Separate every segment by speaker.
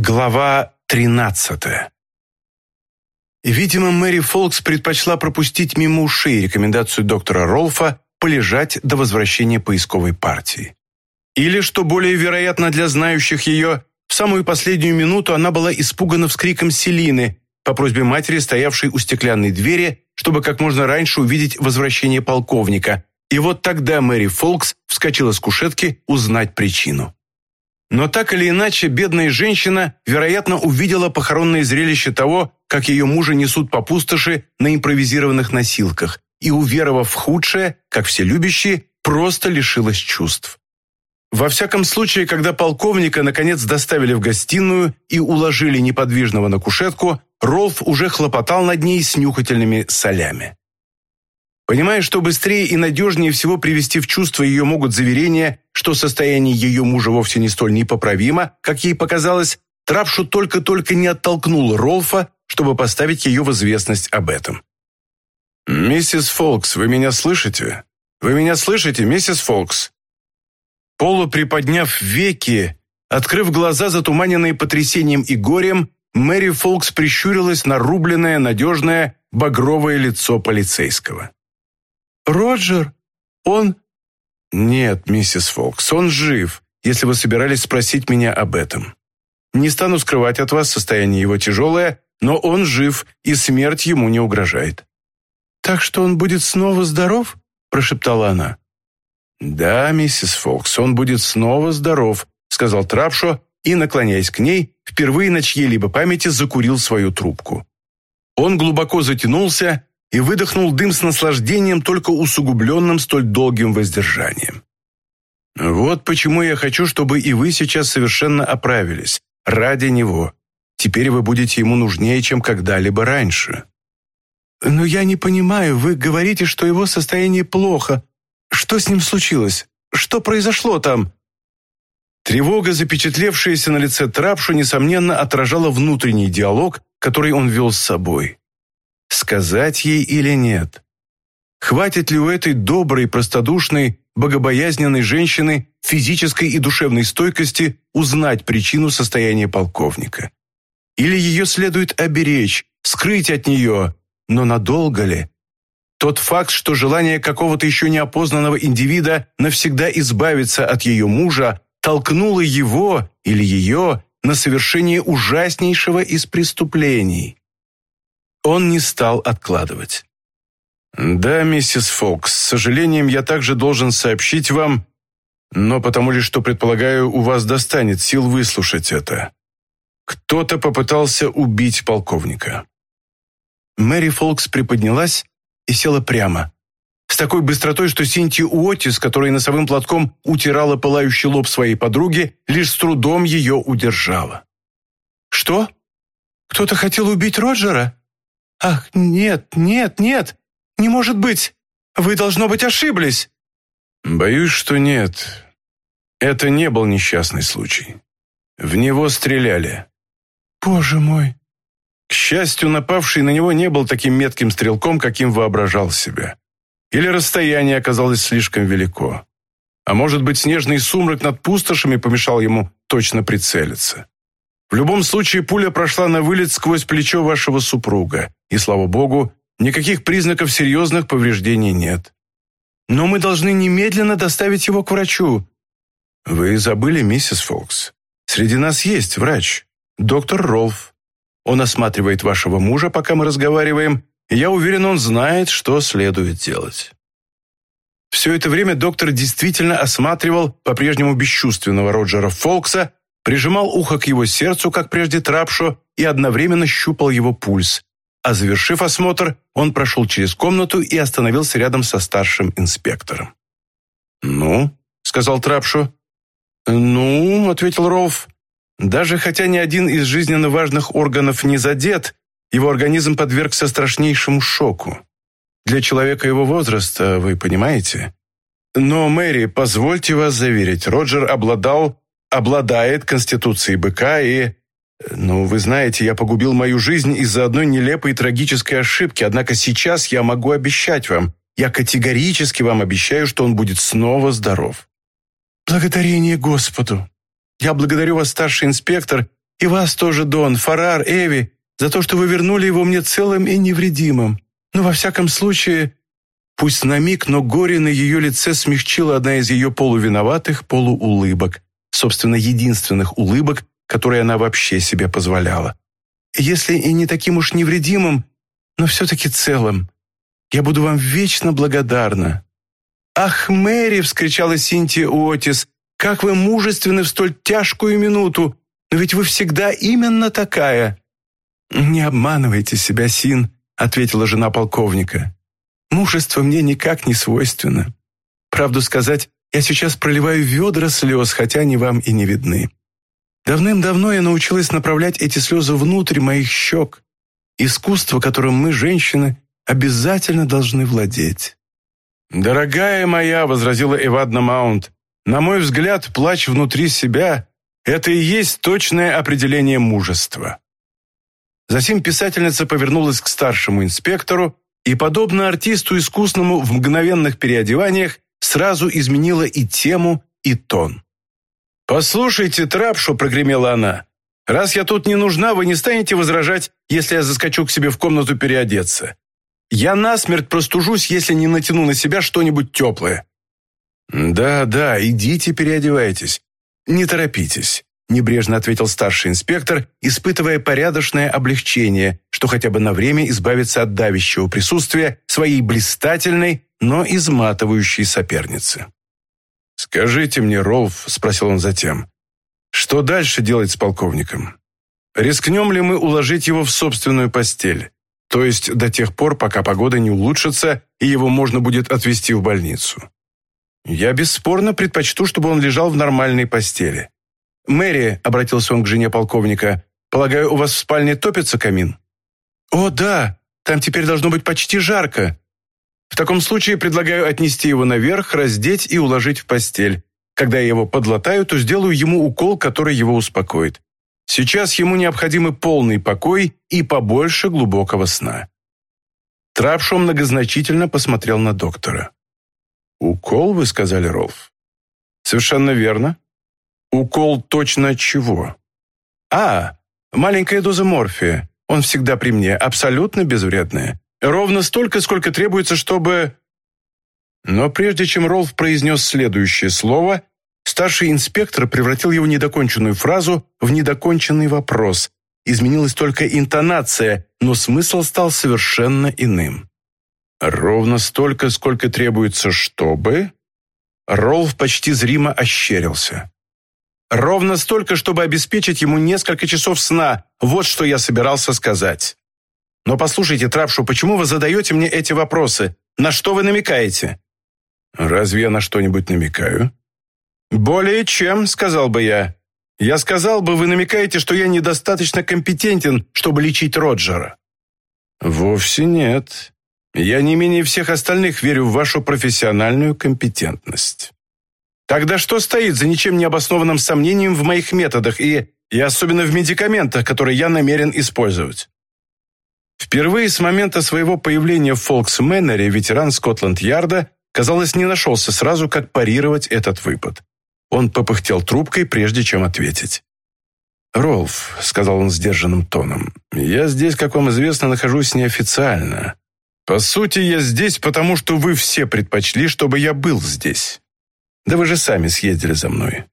Speaker 1: Глава 13 Видимо, Мэри Фолкс предпочла пропустить мимо ушей рекомендацию доктора Ролфа полежать до возвращения поисковой партии. Или, что более вероятно для знающих ее, в самую последнюю минуту она была испугана вскриком Селины по просьбе матери, стоявшей у стеклянной двери, чтобы как можно раньше увидеть возвращение полковника. И вот тогда Мэри Фолкс вскочила с кушетки узнать причину. Но так или иначе, бедная женщина, вероятно, увидела похоронное зрелище того, как ее мужа несут по пустоши на импровизированных носилках, и, уверовав в худшее, как все любящие, просто лишилась чувств. Во всяком случае, когда полковника наконец доставили в гостиную и уложили неподвижного на кушетку, Ролф уже хлопотал над ней с нюхательными солями. Понимая, что быстрее и надежнее всего привести в чувство ее могут заверения, что состояние ее мужа вовсе не столь непоправимо, как ей показалось, Трапшу только-только не оттолкнул Ролфа, чтобы поставить ее в известность об этом. «Миссис Фолкс, вы меня слышите? Вы меня слышите, миссис Фолкс?» Полуприподняв веки, открыв глаза, затуманенные потрясением и горем, Мэри Фолкс прищурилась на рубленное, надежное, багровое лицо полицейского.
Speaker 2: «Роджер? Он...»
Speaker 1: «Нет, миссис Фолкс, он жив, если вы собирались спросить меня об этом. Не стану скрывать от вас, состояние его тяжелое, но он жив, и смерть ему не угрожает».
Speaker 2: «Так что он будет снова здоров?» – прошептала она.
Speaker 1: «Да, миссис Фолкс, он будет снова здоров», – сказал Трапшо и, наклоняясь к ней, впервые на чьей-либо памяти закурил свою трубку. Он глубоко затянулся и выдохнул дым с наслаждением, только усугубленным столь долгим воздержанием. «Вот почему я хочу, чтобы и вы сейчас совершенно оправились. Ради него. Теперь вы будете ему нужнее, чем когда-либо раньше».
Speaker 2: «Но я не понимаю, вы говорите, что его состояние плохо. Что с ним случилось? Что произошло там?»
Speaker 1: Тревога, запечатлевшаяся на лице Трапшу, несомненно, отражала внутренний диалог, который он вел с собой. Сказать ей или нет? Хватит ли у этой доброй, простодушной, богобоязненной женщины физической и душевной стойкости узнать причину состояния полковника? Или ее следует оберечь, скрыть от нее, но надолго ли? Тот факт, что желание какого-то еще неопознанного индивида навсегда избавиться от ее мужа, толкнуло его или ее на совершение ужаснейшего из преступлений. Он не стал откладывать. «Да, миссис Фокс, с сожалением я также должен сообщить вам, но потому лишь что, предполагаю, у вас достанет сил выслушать это. Кто-то попытался убить полковника». Мэри Фолкс приподнялась и села прямо. С такой быстротой, что Синтия Уотис, которая носовым платком утирала пылающий лоб своей подруги, лишь с трудом ее удержала.
Speaker 2: «Что? Кто-то хотел убить Роджера?» «Ах, нет, нет, нет! Не может быть! Вы, должно быть, ошиблись!»
Speaker 1: «Боюсь, что нет. Это не был несчастный случай. В него стреляли».
Speaker 2: «Боже мой!»
Speaker 1: К счастью, напавший на него не был таким метким стрелком, каким воображал себя. Или расстояние оказалось слишком велико. А может быть, снежный сумрак над пустошами помешал ему точно прицелиться. В любом случае, пуля прошла на вылет сквозь плечо вашего супруга, и, слава богу, никаких признаков серьезных повреждений нет.
Speaker 2: Но мы должны немедленно доставить его к врачу.
Speaker 1: Вы забыли, миссис Фолкс. Среди нас есть врач, доктор Ролф. Он осматривает вашего мужа, пока мы разговариваем, я уверен, он знает, что следует делать. Все это время доктор действительно осматривал по-прежнему бесчувственного Роджера Фолкса прижимал ухо к его сердцу, как прежде Трапшо, и одновременно щупал его пульс. А завершив осмотр, он прошел через комнату и остановился рядом со старшим инспектором. «Ну?» — сказал Трапшо. «Ну?» — ответил Ролф. «Даже хотя ни один из жизненно важных органов не задет, его организм подвергся страшнейшему шоку. Для человека его возраста, вы понимаете? Но, Мэри, позвольте вас заверить, Роджер обладал обладает конституцией быка и... Ну, вы знаете, я погубил мою жизнь из-за одной нелепой и трагической ошибки, однако сейчас я могу обещать вам, я категорически вам обещаю, что он будет снова здоров.
Speaker 2: Благодарение Господу.
Speaker 1: Я благодарю вас, старший инспектор,
Speaker 2: И вас тоже, Дон, Фарар, Эви, за то, что вы вернули его мне целым и невредимым. Но во всяком случае...» Пусть на миг, но горе на ее лице смягчила одна из ее полувиноватых полуулыбок, собственно, единственных улыбок, которые она вообще себе позволяла. «Если и не таким уж невредимым, но все-таки целым, я буду вам вечно благодарна». «Ах, Мэри!» — вскричала Синтия Уотис. «Как вы мужественны в столь тяжкую минуту! Но ведь вы всегда именно такая!» «Не обманывайте себя, Син», — ответила жена полковника. «Мужество мне никак не свойственно. Правду сказать, я сейчас проливаю ведра слез, хотя они вам и не видны. Давным-давно я научилась направлять эти слезы внутрь моих щек. Искусство, которым мы, женщины, обязательно должны владеть».
Speaker 1: «Дорогая моя», — возразила Эвадна Маунт, «на мой взгляд, плач внутри себя — это и есть точное определение мужества». Затем писательница повернулась к старшему инспектору и, подобно артисту искусному в мгновенных переодеваниях, сразу изменила и тему, и тон. «Послушайте, Трапшу», — прогремела она, «раз я тут не нужна, вы не станете возражать, если я заскочу к себе в комнату переодеться. Я насмерть простужусь, если не натяну на себя что-нибудь теплое». «Да, да, идите переодевайтесь. Не торопитесь. Небрежно ответил старший инспектор, испытывая порядочное облегчение, что хотя бы на время избавится от давящего присутствия своей блистательной, но изматывающей соперницы. «Скажите мне, Ролф», — спросил он затем, — «что дальше делать с полковником? Рискнем ли мы уложить его в собственную постель? То есть до тех пор, пока погода не улучшится и его можно будет отвезти в больницу? Я бесспорно предпочту, чтобы он лежал в нормальной постели. «Мэри», — обратился он к жене полковника, «полагаю, у вас в спальне топится камин?» «О, да, там теперь должно быть почти жарко». «В таком случае предлагаю отнести его наверх, раздеть и уложить в постель. Когда я его подлатаю, то сделаю ему укол, который его успокоит. Сейчас ему необходимы полный покой и побольше глубокого сна». Трапшо многозначительно посмотрел на доктора. «Укол, вы сказали, Ролф?» «Совершенно верно. Укол точно чего? А, маленькая доза морфия. Он всегда при мне, абсолютно безвредная. Ровно столько, сколько требуется, чтобы... Но прежде чем Ролф произнес следующее слово, старший инспектор превратил его недоконченную фразу в недоконченный вопрос. Изменилась только интонация, но смысл стал совершенно иным. «Ровно столько, сколько требуется, чтобы...» Ролф почти зримо ощерился. Ровно столько, чтобы обеспечить ему несколько часов сна. Вот что я собирался сказать. Но послушайте, Трапшу, почему вы задаете мне эти вопросы? На что вы намекаете? Разве я на что-нибудь намекаю? Более чем, сказал бы я. Я сказал бы, вы намекаете, что я недостаточно компетентен, чтобы лечить Роджера. Вовсе нет. Я не менее всех остальных верю в вашу профессиональную компетентность. Тогда что стоит за ничем не обоснованным сомнением в моих методах и, и особенно в медикаментах, которые я намерен использовать? Впервые с момента своего появления в Фолксменнере ветеран Скотланд-Ярда, казалось, не нашелся сразу, как парировать этот выпад. Он попыхтел трубкой, прежде чем ответить. «Ролф», — сказал он сдержанным тоном, — «я здесь, как вам известно, нахожусь неофициально. По сути, я здесь, потому что вы все предпочли, чтобы я был здесь. Да вы же сами съездили за мной.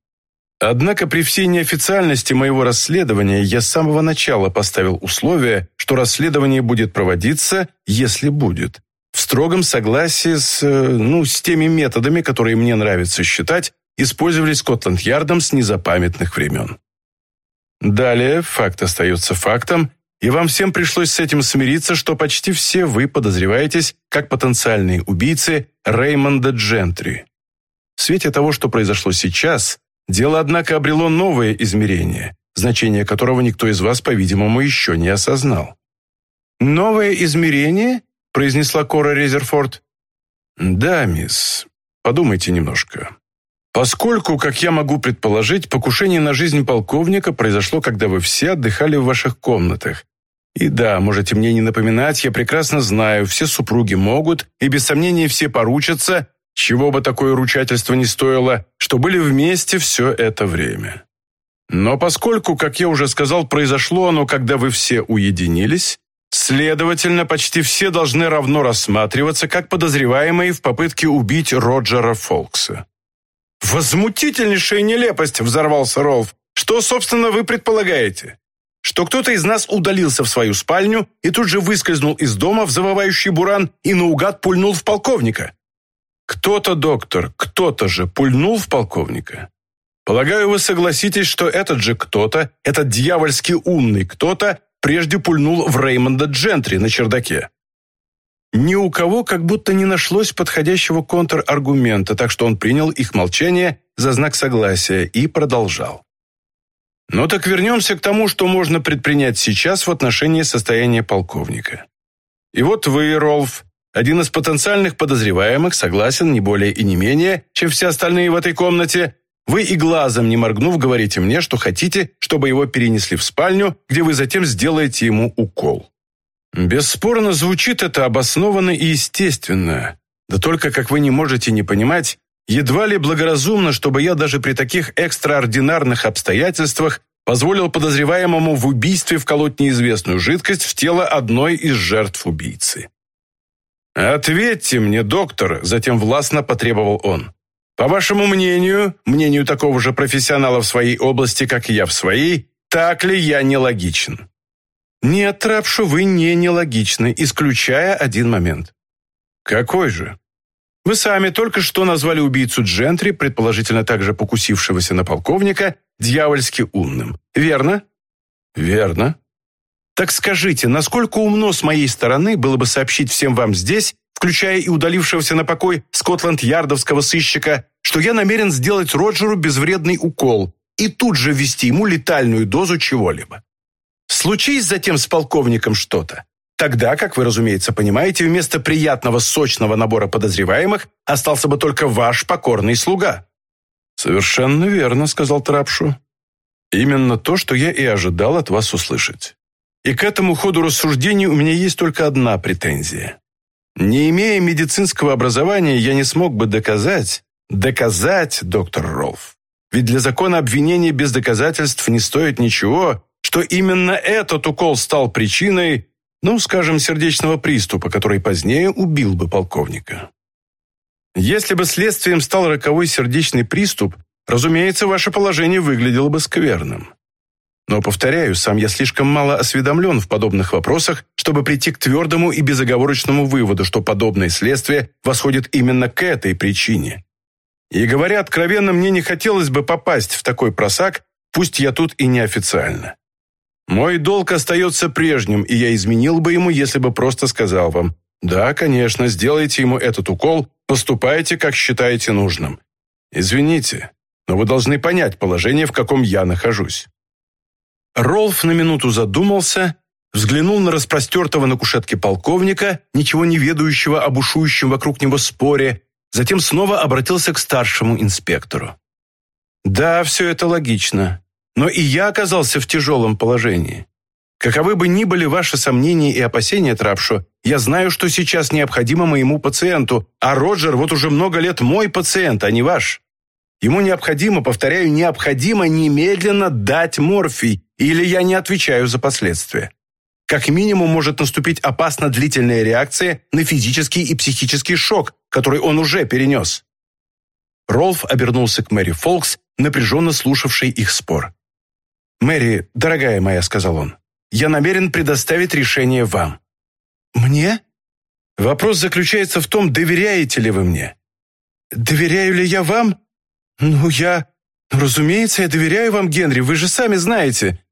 Speaker 1: Однако при всей неофициальности моего расследования я с самого начала поставил условие, что расследование будет проводиться, если будет, в строгом согласии с, э, ну, с теми методами, которые мне нравится считать, использовались Скотланд-Ярдом с незапамятных времен. Далее факт остается фактом, и вам всем пришлось с этим смириться, что почти все вы подозреваетесь как потенциальные убийцы Реймонда Джентри. В свете того, что произошло сейчас, дело, однако, обрело новое измерение, значение которого никто из вас, по-видимому, еще не осознал. «Новое измерение?» – произнесла Кора Резерфорд. «Да, мисс. Подумайте немножко. Поскольку, как я могу предположить, покушение на жизнь полковника произошло, когда вы все отдыхали в ваших комнатах. И да, можете мне не напоминать, я прекрасно знаю, все супруги могут, и без сомнения все поручатся, чего бы такое ручательство не стоило, что были вместе все это время. Но поскольку, как я уже сказал, произошло оно, когда вы все уединились, следовательно, почти все должны равно рассматриваться как подозреваемые в попытке убить Роджера Фолкса. «Возмутительнейшая нелепость!» – взорвался Ролф. «Что, собственно, вы предполагаете? Что кто-то из нас удалился в свою спальню и тут же выскользнул из дома в завывающий буран и наугад пульнул в полковника?» «Кто-то, доктор, кто-то же пульнул в полковника. Полагаю, вы согласитесь, что этот же кто-то, этот дьявольски умный кто-то, прежде пульнул в Реймонда Джентри на чердаке. Ни у кого как будто не нашлось подходящего контраргумента, так что он принял их молчание за знак согласия и продолжал. Ну так вернемся к тому, что можно предпринять сейчас в отношении состояния полковника. И вот вы, Ролф, один из потенциальных подозреваемых, согласен не более и не менее, чем все остальные в этой комнате, вы и глазом не моргнув говорите мне, что хотите, чтобы его перенесли в спальню, где вы затем сделаете ему укол. Бесспорно, звучит это обоснованно и естественно. Да только, как вы не можете не понимать, едва ли благоразумно, чтобы я даже при таких экстраординарных обстоятельствах позволил подозреваемому в убийстве вколоть неизвестную жидкость в тело одной из жертв убийцы. «Ответьте мне, доктор», – затем властно потребовал он. По вашему мнению, мнению такого же профессионала в своей области, как я в своей, так ли я нелогичен? Нет, Трапшу, вы не нелогичны, исключая один момент. Какой же? Вы сами только что назвали убийцу Джентри, предположительно также покусившегося на полковника, дьявольски умным. Верно? Верно. Так скажите, насколько умно с моей стороны было бы сообщить всем вам здесь, включая и удалившегося на покой Скотланд-Ярдовского сыщика, что я намерен сделать Роджеру безвредный укол и тут же ввести ему летальную дозу чего-либо. Случись затем с полковником что-то. Тогда, как вы, разумеется, понимаете, вместо приятного сочного набора подозреваемых остался бы только ваш покорный слуга. «Совершенно верно», — сказал Трапшу. «Именно то, что я и ожидал от вас услышать. И к этому ходу рассуждений у меня есть только одна претензия. Не имея медицинского образования, я не смог бы доказать, доказать, доктор Ролф. Ведь для закона обвинения без доказательств не стоит ничего, что именно этот укол стал причиной, ну, скажем, сердечного приступа, который позднее убил бы полковника. Если бы следствием стал роковой сердечный приступ, разумеется, ваше положение выглядело бы скверным. Но, повторяю, сам я слишком мало осведомлен в подобных вопросах, чтобы прийти к твердому и безоговорочному выводу, что подобное следствие восходит именно к этой причине. И говоря откровенно, мне не хотелось бы попасть в такой просак, пусть я тут и неофициально. Мой долг остается прежним, и я изменил бы ему, если бы просто сказал вам, «Да, конечно, сделайте ему этот укол, поступайте, как считаете нужным. Извините, но вы должны понять положение, в каком я нахожусь». Ролф на минуту задумался, взглянул на распростертого на кушетке полковника, ничего не ведающего об ушующем вокруг него споре, затем снова обратился к старшему инспектору. «Да, все это логично, но и я оказался в тяжелом положении. Каковы бы ни были ваши сомнения и опасения, Трапшо, я знаю, что сейчас необходимо моему пациенту, а Роджер вот уже много лет мой пациент, а не ваш. Ему необходимо, повторяю, необходимо немедленно дать морфий, или я не отвечаю за последствия. Как минимум может наступить опасно длительная реакция на физический и психический шок, который он уже перенес. Ролф обернулся к Мэри Фолкс, напряженно слушавшей их спор. «Мэри, дорогая моя», — сказал он, — «я намерен предоставить решение вам». «Мне?» «Вопрос заключается в том, доверяете ли вы мне». «Доверяю ли я вам?» «Ну, я... Разумеется, я доверяю вам, Генри, вы же сами знаете».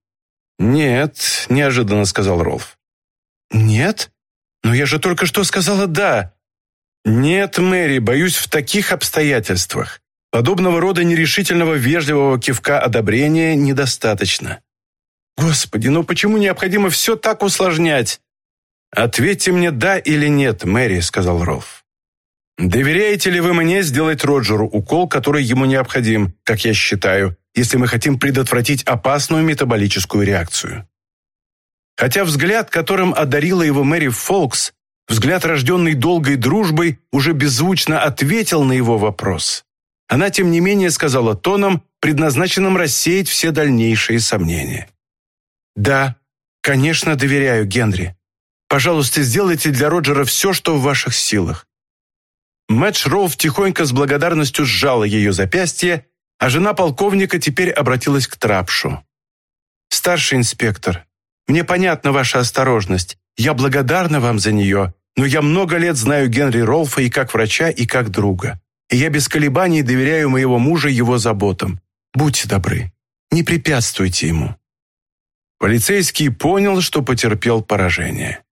Speaker 1: «Нет», — неожиданно сказал Ролф. «Нет? Но я же только что сказала «да». «Нет, Мэри, боюсь, в таких обстоятельствах. Подобного рода нерешительного вежливого кивка одобрения недостаточно». «Господи, ну почему необходимо все так усложнять?» «Ответьте мне «да» или «нет», Мэри», — сказал Ролф. Доверяете ли вы мне сделать Роджеру укол, который ему необходим, как я считаю, если мы хотим предотвратить опасную метаболическую реакцию? Хотя взгляд, которым одарила его Мэри Фолкс, взгляд, рожденный долгой дружбой, уже беззвучно ответил на его вопрос. Она, тем не менее, сказала тоном, предназначенном рассеять все дальнейшие сомнения. «Да, конечно, доверяю Генри. Пожалуйста, сделайте для Роджера все, что в ваших силах». Мэтч Ролф тихонько с благодарностью сжала ее запястье, а жена полковника теперь обратилась к Трапшу. «Старший инспектор, мне понятна ваша осторожность. Я благодарна вам за нее, но я много лет знаю Генри Ролфа и как врача, и как друга. И я без колебаний доверяю моего мужа его заботам. Будьте добры, не препятствуйте ему». Полицейский понял, что потерпел поражение.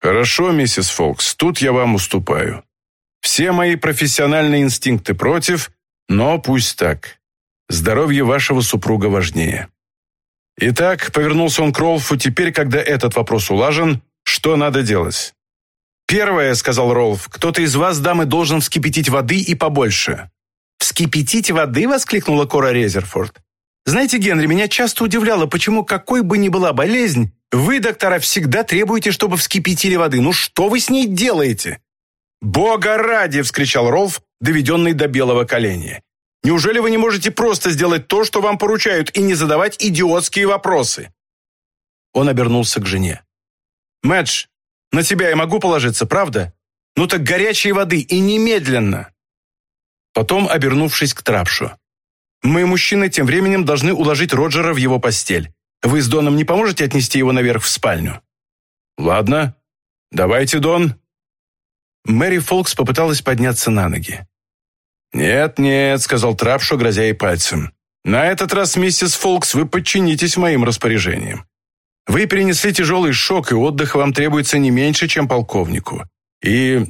Speaker 1: «Хорошо, миссис Фолкс, тут я вам уступаю. Все мои профессиональные инстинкты против, но пусть так. Здоровье вашего супруга важнее». Итак, повернулся он к Ролфу, теперь, когда этот вопрос улажен, что надо делать? «Первое», — сказал Ролф, — «кто-то из вас, дамы, должен вскипятить воды и побольше». «Вскипятить воды?» — воскликнула Кора Резерфорд. «Знаете, Генри, меня часто удивляло, почему, какой бы ни была болезнь, вы, доктора, всегда требуете, чтобы вскипятили воды. Ну что вы с ней делаете?» «Бога ради!» — вскричал Ролф, доведенный до белого коленя. Неужели вы не можете просто сделать то, что вам поручают, и не задавать идиотские вопросы?» Он обернулся к жене. «Мэдж, на тебя я могу положиться, правда? Ну так горячей воды и немедленно!» Потом, обернувшись к Трапшу. «Мы, мужчины, тем временем должны уложить Роджера в его постель. Вы с Доном не поможете отнести его наверх в спальню?» «Ладно. Давайте, Дон». Мэри Фолкс попыталась подняться на ноги. «Нет-нет», — сказал Трапшо, грозя ей пальцем. «На этот раз, миссис Фолкс, вы подчинитесь моим распоряжениям. Вы перенесли тяжелый шок, и отдых вам требуется не меньше, чем полковнику. И,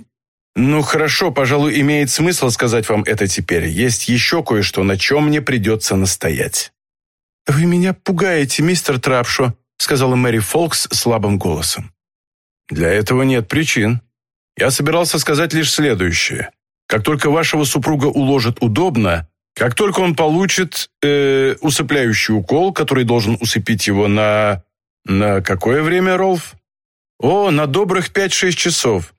Speaker 1: ну хорошо, пожалуй, имеет смысл сказать вам это теперь. Есть еще кое-что, на чем мне придется настоять». «Вы меня пугаете, мистер Трапшо», — сказала Мэри Фолкс слабым голосом. «Для этого нет причин. Я собирался сказать лишь следующее. Как только вашего супруга уложат удобно, как только он получит э, усыпляющий укол, который должен усыпить его на... На какое время, Ролф? О, на добрых пять-шесть часов.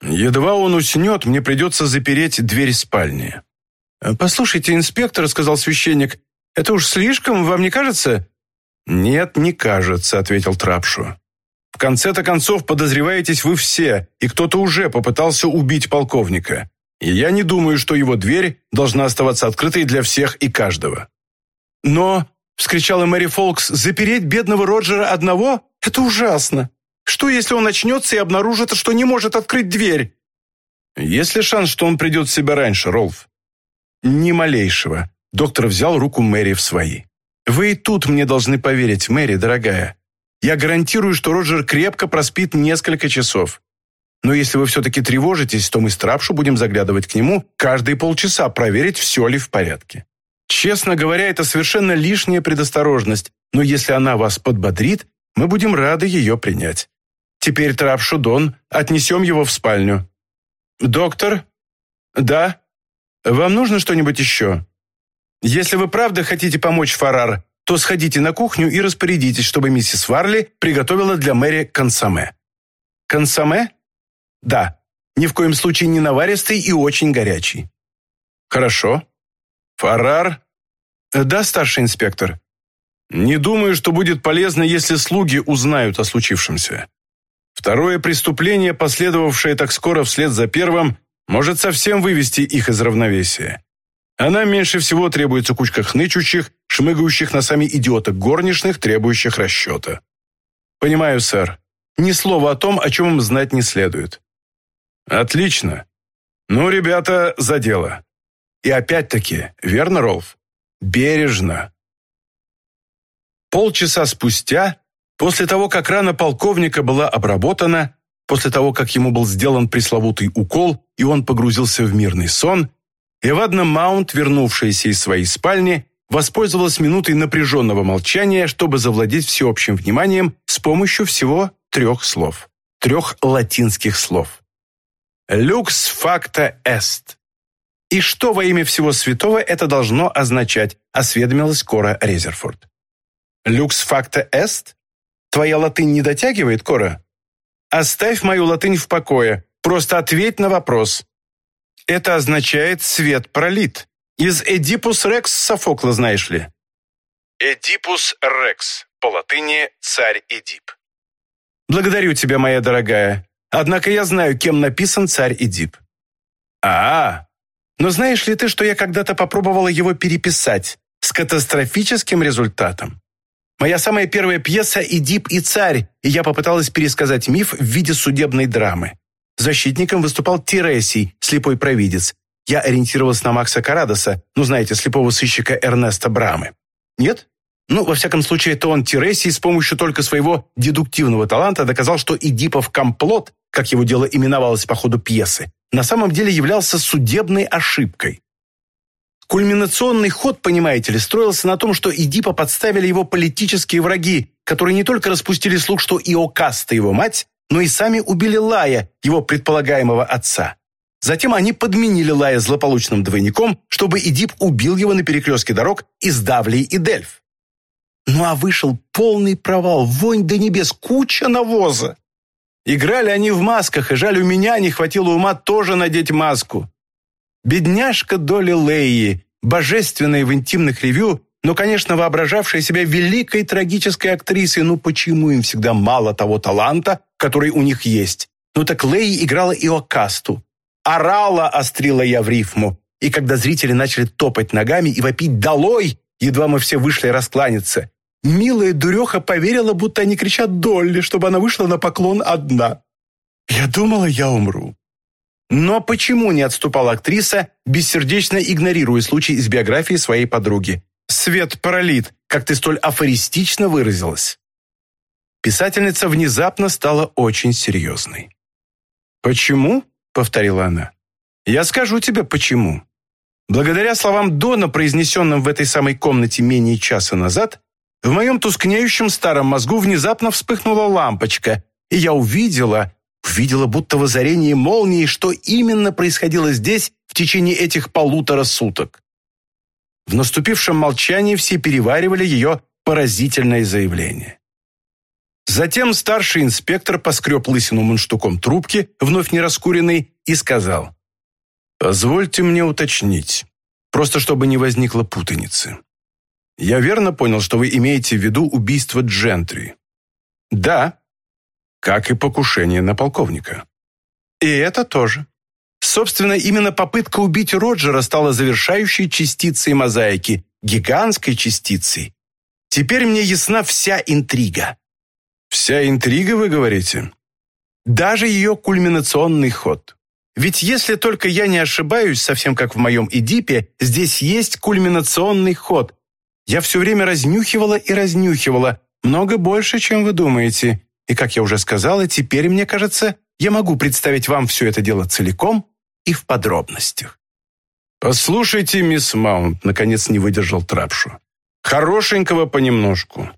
Speaker 1: Едва он уснет, мне придется запереть дверь спальни. «Послушайте, инспектор», — сказал священник, — «это уж слишком, вам не кажется?» «Нет, не кажется», — ответил Трапшу. «В конце-то концов подозреваетесь вы все, и кто-то уже попытался убить полковника. И я не думаю, что его дверь должна оставаться открытой для всех и каждого. Но, — вскричала Мэри Фолкс, — запереть бедного Роджера одного — это ужасно. Что, если он очнется и обнаружит, что не может открыть дверь? Есть ли шанс, что он придет в себя раньше, Ролф? Ни малейшего. Доктор взял руку Мэри в свои. Вы и тут мне должны поверить, Мэри, дорогая. Я гарантирую, что Роджер крепко проспит несколько часов. Но если вы все-таки тревожитесь, то мы с Трапшу будем заглядывать к нему каждые полчаса, проверить, все ли в порядке. Честно говоря, это совершенно лишняя предосторожность, но если она вас подбодрит, мы будем рады ее принять. Теперь Трапшу Дон, отнесем его в спальню. Доктор? Да? Вам нужно что-нибудь еще? Если вы правда хотите помочь Фарар, то сходите на кухню и распорядитесь, чтобы миссис Варли приготовила для Мэри консоме. Консоме? Да, ни в коем случае не наваристый и очень горячий. Хорошо. Фарар? Да, старший инспектор. Не думаю, что будет полезно, если слуги узнают о случившемся. Второе преступление, последовавшее так скоро вслед за первым, может совсем вывести их из равновесия. А нам меньше всего требуется кучка хнычущих, шмыгающих носами идиоток горничных, требующих расчета. Понимаю, сэр. Ни слова о том, о чем им знать не следует. Отлично. Ну, ребята, за дело. И опять-таки, верно, Ролф? Бережно. Полчаса спустя, после того, как рана полковника была обработана, после того, как ему был сделан пресловутый укол, и он погрузился в мирный сон, Эвадна Маунт, вернувшаяся из своей спальни, воспользовалась минутой напряженного молчания, чтобы завладеть всеобщим вниманием с помощью всего трех слов. Трех латинских слов. «Люкс факта эст». «И что во имя всего святого это должно означать?» – осведомилась Кора Резерфорд. «Люкс факта эст? Твоя латынь не дотягивает, Кора? Оставь мою латынь в покое, просто ответь на вопрос». «Это означает «свет пролит», Из «Эдипус Рекс» Софокла, знаешь ли.
Speaker 2: «Эдипус Рекс», по латыни «царь Эдип».
Speaker 1: Благодарю тебя, моя дорогая. Однако я знаю, кем написан царь Эдип. А, -а, но знаешь ли ты, что я когда-то попробовала его переписать с катастрофическим результатом? Моя самая первая пьеса «Эдип и царь», и я попыталась пересказать миф в виде судебной драмы. Защитником выступал Тиресий, слепой провидец. Я ориентировалась на Макса Карадоса, ну, знаете, слепого сыщика Эрнеста Брамы. Нет? Ну, во всяком случае, это он, Тиресий, с помощью только своего дедуктивного таланта доказал, что Эдипов комплот, как его дело именовалось по ходу пьесы, на самом деле являлся судебной ошибкой. Кульминационный ход, понимаете ли, строился на том, что Эдипа подставили его политические враги, которые не только распустили слух, что Иокаста его мать, но и сами убили Лая, его предполагаемого отца. Затем они подменили Лая злополучным двойником, чтобы Эдип убил его на перекрестке дорог из Давлии и Дельф. Ну а вышел полный провал, вонь до небес, куча навоза. Играли они в масках, и жаль, у меня не хватило ума тоже надеть маску. Бедняжка Доли Леи, божественная в интимных ревю, но, конечно, воображавшая себя великой трагической актрисой, ну почему им всегда мало того таланта, который у них есть? Ну так Леи играла и Окасту. Орала, острила я в рифму. И когда зрители начали топать ногами и вопить «Долой!», едва мы все вышли раскланяться, Милая дуреха поверила, будто они кричат Долли, чтобы она вышла на поклон одна. Я думала, я умру. Но почему не отступала актриса, бессердечно игнорируя случай из биографии своей подруги? «Свет пролит», как ты столь афористично выразилась. Писательница внезапно стала очень серьезной. «Почему?» — повторила она. «Я скажу тебе, почему. Благодаря словам Дона, произнесенным в этой самой комнате менее часа назад, в моем тускнеющем старом мозгу внезапно вспыхнула лампочка, и я увидела, увидела будто в озарении молнии, что именно происходило здесь в течение этих полутора суток. В наступившем молчании все переваривали ее поразительное заявление. Затем старший инспектор поскреб лысину мундштуком трубки, вновь не раскуренной, и сказал, «Позвольте мне уточнить, просто чтобы не возникло путаницы. Я верно понял, что вы имеете в виду убийство Джентри? Да. Как и покушение на полковника. И это тоже. Собственно, именно попытка убить Роджера стала завершающей частицей мозаики, гигантской частицей. Теперь мне ясна вся интрига. Вся интрига, вы говорите? Даже ее кульминационный ход. Ведь если только я не ошибаюсь, совсем как в моем Эдипе, здесь есть кульминационный ход, я все время разнюхивала и разнюхивала, много больше, чем вы думаете. И, как я уже сказала, теперь, мне кажется, я могу представить вам все это дело целиком и в подробностях. «Послушайте, мисс Маунт», — наконец не выдержал Трапшу. «Хорошенького понемножку.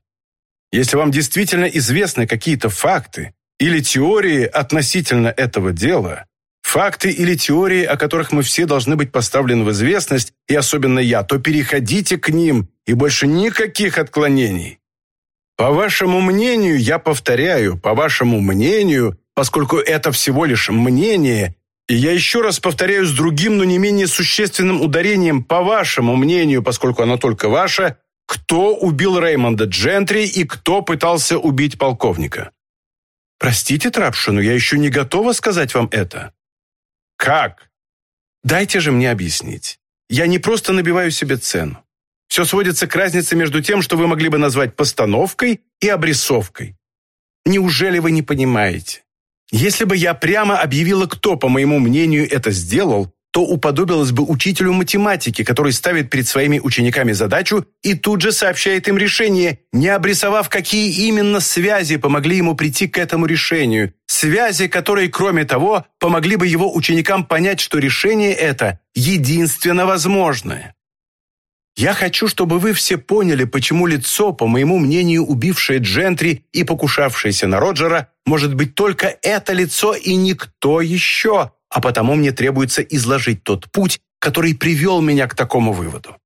Speaker 1: Если вам действительно известны какие-то факты или теории относительно этого дела, факты или теории, о которых мы все должны быть поставлены в известность, и особенно я, то переходите к ним и больше никаких отклонений. По вашему мнению, я повторяю, по вашему мнению, поскольку это всего лишь мнение, и я еще раз повторяю с другим, но не менее существенным ударением, по вашему мнению, поскольку оно только ваше, кто убил Реймонда Джентри и кто пытался убить полковника. Простите, Трапшу, но я еще не готова сказать вам это. Как? Дайте же мне объяснить. Я не просто набиваю себе цену. Все сводится к разнице между тем, что вы могли бы назвать постановкой и обрисовкой. Неужели вы не понимаете? Если бы я прямо объявила, кто, по моему мнению, это сделал, то уподобилась бы учителю математики, который ставит перед своими учениками задачу и тут же сообщает им решение, не обрисовав, какие именно связи помогли ему прийти к этому решению. Связи, которые, кроме того, помогли бы его ученикам понять, что решение это единственно возможное. Я хочу, чтобы вы все поняли, почему лицо, по моему мнению, убившее Джентри и покушавшееся на Роджера, может быть только это лицо и никто еще, а потому мне требуется изложить тот путь, который привел меня к такому выводу».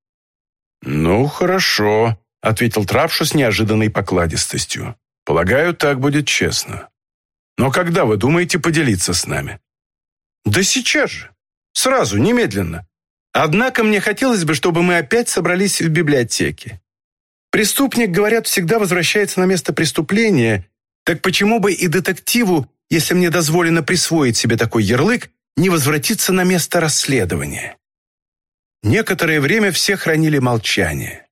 Speaker 1: «Ну, хорошо», — ответил Трапшу с неожиданной покладистостью. «Полагаю, так будет честно. Но когда вы думаете поделиться с нами?» «Да сейчас же. Сразу, немедленно. Однако мне хотелось бы, чтобы мы опять собрались в библиотеке. Преступник, говорят, всегда возвращается на место преступления, так почему бы и детективу, если мне дозволено присвоить себе такой ярлык, не возвратиться на место расследования? Некоторое время все хранили молчание.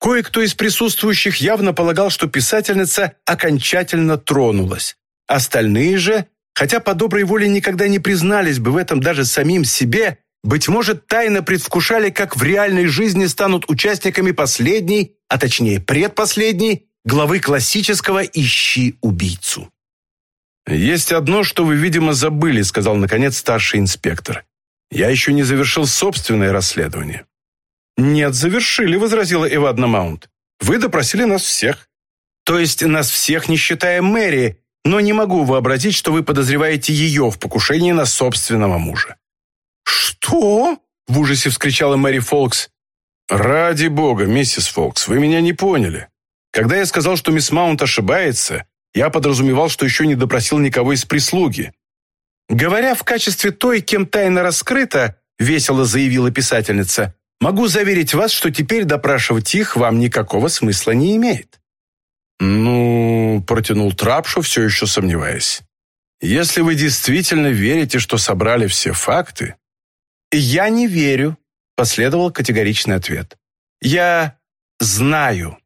Speaker 1: Кое-кто из присутствующих явно полагал, что писательница окончательно тронулась. Остальные же, хотя по доброй воле никогда не признались бы в этом даже самим себе, быть может, тайно предвкушали, как в реальной жизни станут участниками последней, а точнее предпоследней, главы классического «Ищи убийцу». «Есть одно, что вы, видимо, забыли», сказал, наконец, старший инспектор. «Я еще не завершил собственное расследование». «Нет, завершили», — возразила Эвадна Маунт. «Вы допросили нас всех». «То есть нас всех, не считая Мэри, но не могу вообразить, что вы подозреваете ее в покушении на собственного мужа». «Что?» — в ужасе вскричала Мэри Фолкс. «Ради бога, миссис Фолкс, вы меня не поняли. Когда я сказал, что мисс Маунт ошибается, я подразумевал, что еще не допросил никого из прислуги. Говоря в качестве той, кем тайна раскрыта, весело заявила писательница, могу заверить вас, что теперь допрашивать их вам никакого смысла не имеет. «Ну...» – протянул Трапшу, все еще сомневаясь. «Если вы действительно верите, что собрали все факты...» «Я не верю», – последовал категоричный ответ. «Я знаю».